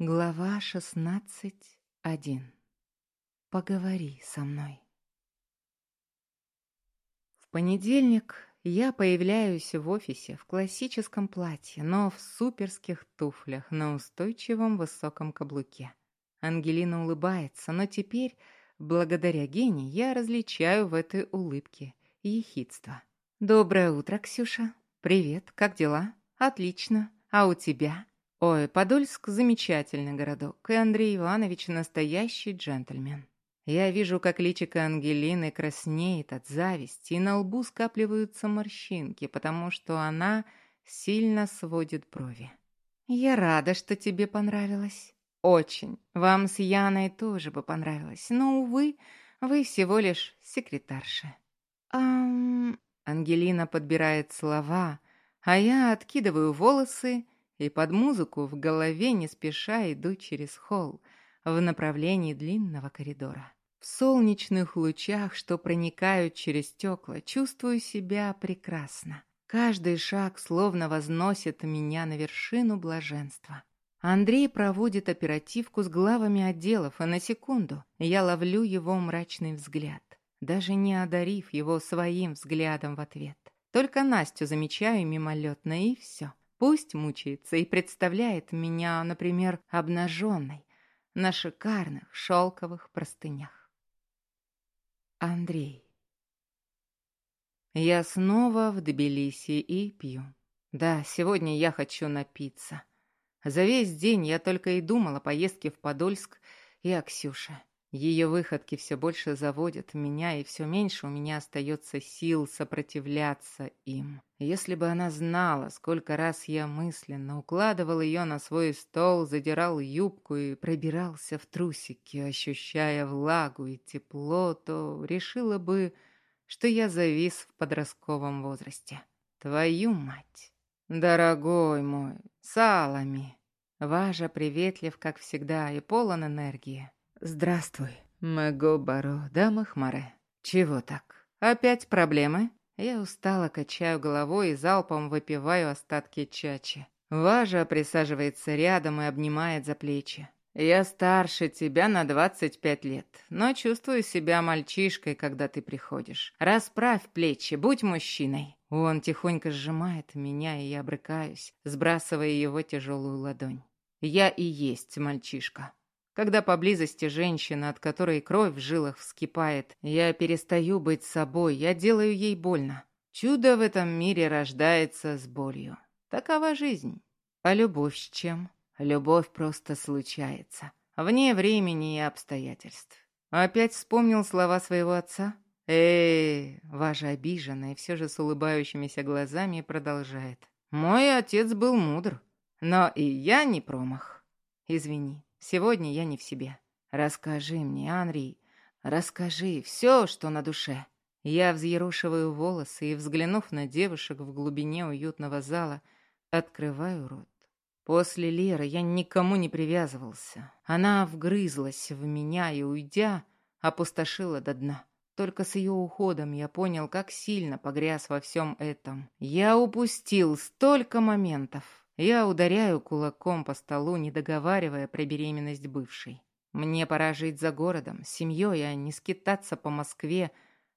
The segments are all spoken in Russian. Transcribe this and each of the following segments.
Глава шестнадцать один. Поговори со мной. В понедельник я появляюсь в офисе в классическом платье, но в суперских туфлях на устойчивом высоком каблуке. Ангелина улыбается, но теперь, благодаря Гене, я различаю в этой улыбке ехидство. «Доброе утро, Ксюша. Привет, как дела? Отлично. А у тебя?» Ой, Подольск – замечательный городок, и Андрей Иванович – настоящий джентльмен. Я вижу, как личико Ангелины краснеет от зависти, и на лбу скапливаются морщинки, потому что она сильно сводит брови. «Я рада, что тебе понравилось. Очень. Вам с Яной тоже бы понравилось, но, увы, вы всего лишь секретарша». «Ам...» Ангелина подбирает слова, а я откидываю волосы и под музыку в голове не спеша иду через холл в направлении длинного коридора. В солнечных лучах, что проникают через стекла, чувствую себя прекрасно. Каждый шаг словно возносит меня на вершину блаженства. Андрей проводит оперативку с главами отделов, и на секунду я ловлю его мрачный взгляд, даже не одарив его своим взглядом в ответ. Только Настю замечаю мимолетно, и все. Пусть мучается и представляет меня, например, обнаженной на шикарных шелковых простынях. Андрей. Я снова в Тбилиси и пью. Да, сегодня я хочу напиться. За весь день я только и думала о поездке в Подольск и о Ксюше. Ее выходки все больше заводят меня, и все меньше у меня остается сил сопротивляться им. Если бы она знала, сколько раз я мысленно укладывал ее на свой стол, задирал юбку и пробирался в трусики, ощущая влагу и тепло, то решила бы, что я завис в подростковом возрасте. Твою мать! Дорогой мой, Салами! Важа приветлив, как всегда, и полон энергии. «Здравствуй, Мэго Баро, дама. Чего так? Опять проблемы?» Я устало качаю головой и залпом выпиваю остатки чачи. Важа присаживается рядом и обнимает за плечи. «Я старше тебя на двадцать пять лет, но чувствую себя мальчишкой, когда ты приходишь. Расправь плечи, будь мужчиной». Он тихонько сжимает меня, и я брыкаюсь, сбрасывая его тяжелую ладонь. «Я и есть мальчишка». Когда поблизости женщина, от которой кровь в жилах вскипает, я перестаю быть собой, я делаю ей больно. Чудо в этом мире рождается с болью. Такова жизнь. А любовь с чем? Любовь просто случается. Вне времени и обстоятельств. Опять вспомнил слова своего отца? Эй, ваша обиженная, все же с улыбающимися глазами продолжает. Мой отец был мудр, но и я не промах. Извини. Сегодня я не в себе. Расскажи мне, Анри, расскажи все, что на душе. Я взъерушиваю волосы и, взглянув на девушек в глубине уютного зала, открываю рот. После Леры я никому не привязывался. Она вгрызлась в меня и, уйдя, опустошила до дна. Только с ее уходом я понял, как сильно погряз во всем этом. Я упустил столько моментов. Я ударяю кулаком по столу, не договаривая про беременность бывшей. Мне пора жить за городом, с семьей, а не скитаться по Москве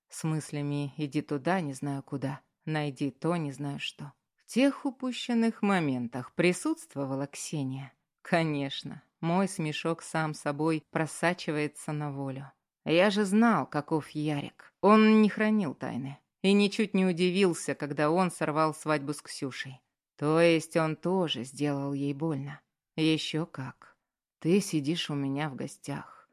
с мыслями «иди туда, не знаю куда, найди то, не знаю что». В тех упущенных моментах присутствовала Ксения. Конечно, мой смешок сам собой просачивается на волю. Я же знал, каков Ярик. Он не хранил тайны. И ничуть не удивился, когда он сорвал свадьбу с Ксюшей. То есть он тоже сделал ей больно. Еще как. Ты сидишь у меня в гостях.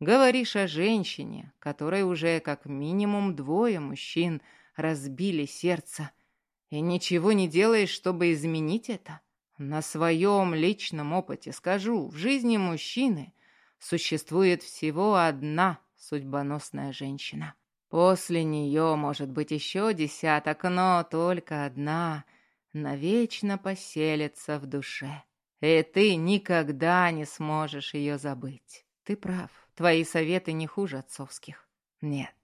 Говоришь о женщине, которой уже как минимум двое мужчин разбили сердце, и ничего не делаешь, чтобы изменить это? На своем личном опыте скажу, в жизни мужчины существует всего одна судьбоносная женщина. После нее может быть еще десяток, но только одна — навечно поселится в душе. И ты никогда не сможешь ее забыть. Ты прав, твои советы не хуже отцовских. Нет,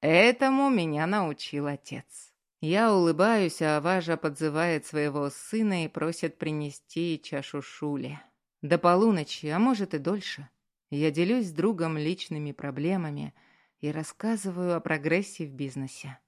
этому меня научил отец. Я улыбаюсь, а Важа подзывает своего сына и просит принести чашу шули. До полуночи, а может и дольше. Я делюсь с другом личными проблемами и рассказываю о прогрессе в бизнесе.